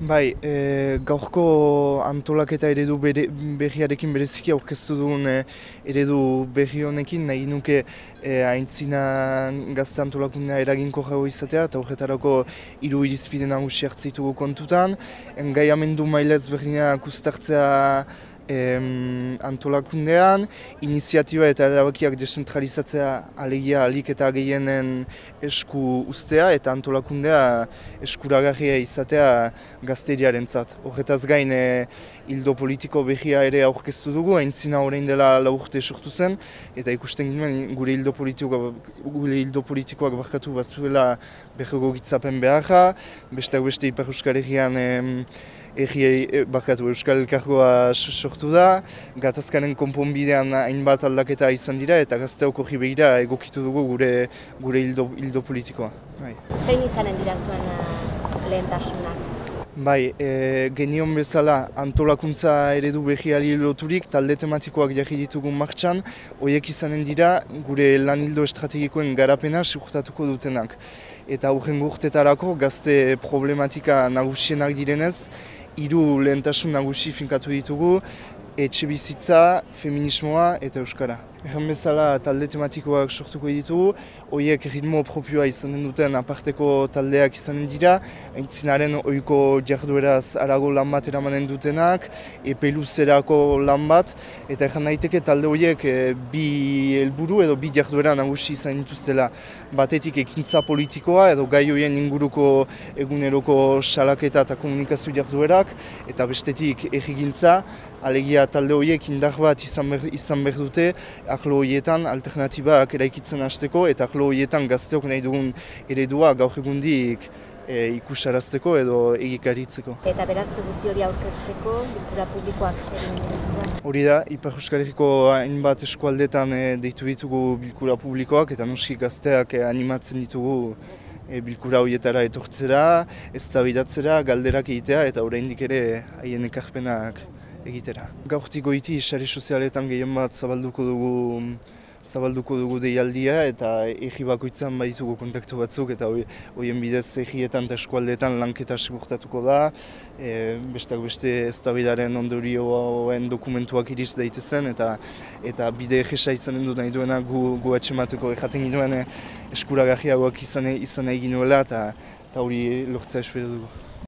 Bai, e, gaurko antolaketa eredu bere, berriarekin bereziki aurkeztu dugun e, eredu berri honekin nahi nuke e, aintzina gazte antolakundea eraginko jago izatea eta horretarako hiru irizpide nagusi hartzeitugu kontutan. Engaiamendu mailez berdinak ustartzea em, antolakundean, iniziatiba eta erabakiak desentralizatzea alegia alik eta gehienen esku ustea eta antolakundea eskuragarria izatea gazteriaren zat. Horretaz gain, e, hildo politiko behia ere aurkeztu dugu, aintzina orain dela laurte sortu zen, eta ikusten ginen gure hildo politikoak, gure hildo politikoak bakatu baztuela behego gitzapen beharra, besteak beste Ipar Euskal Herrian Egi e, bakatu Euskal Elkargoa sortu da, gatazkanen konponbidean hainbat aldaketa izan dira eta gazteok hori behira egokitu dugu gure gure hildo, hildo politikoa. Bai. Zein izanen dira zuen uh, lehentasunak? Bai, e, genion bezala antolakuntza eredu behiali loturik talde tematikoak jarri ditugun martxan, horiek izanen dira gure lan hildo estrategikoen garapena suhtatuko dutenak. Eta aurren gurtetarako gazte problematika nagusienak direnez, hiru lehentasun nagusi finkatu ditugu, etxe bizitza, feminismoa eta euskara. Egan bezala talde tematikoak sortuko ditugu, horiek ritmo propioa izanen duten aparteko taldeak izanen dira, aintzinaren oiko jardueraz arago lan bat eramanen dutenak, epe luzerako lan bat, eta egan daiteke talde horiek e, bi helburu edo bi jarduera nagusi izan dituztela. Batetik ekintza politikoa edo gai horien inguruko eguneroko salaketa eta komunikazio jarduerak, eta bestetik egigintza, alegia talde horiek indar bat izan behar, izan behar dute, ahlo horietan alternatibak eraikitzen hasteko eta ahlo horietan gazteok nahi dugun eredua gaur egundik e, ikusarazteko edo egikaritzeko. Eta beraz guzti hori aurkezteko bilkura publikoak? Hori da, Ipar Euskal Herriko hainbat eskualdetan e, deitu ditugu bilkura publikoak eta nuski gazteak e, animatzen ditugu e, bilkura horietara etortzera, ez da galderak egitea eta oraindik ere haien ekarpenak egitera. Gaurtik goiti, sare sozialetan gehien bat zabalduko dugu zabalduko dugu deialdia eta egi bakoitzan baitugu kontaktu batzuk eta horien bidez egietan eta eskualdetan lanketa segurtatuko da. E, besteak beste ez da bidaren ondorioen dokumentuak iriz daitezen eta eta bide egesa izanen du nahi duena gu, gu atxemateko ejaten ginoen eskuragarriagoak izan, izan egin nuela eta hori lortza espero dugu.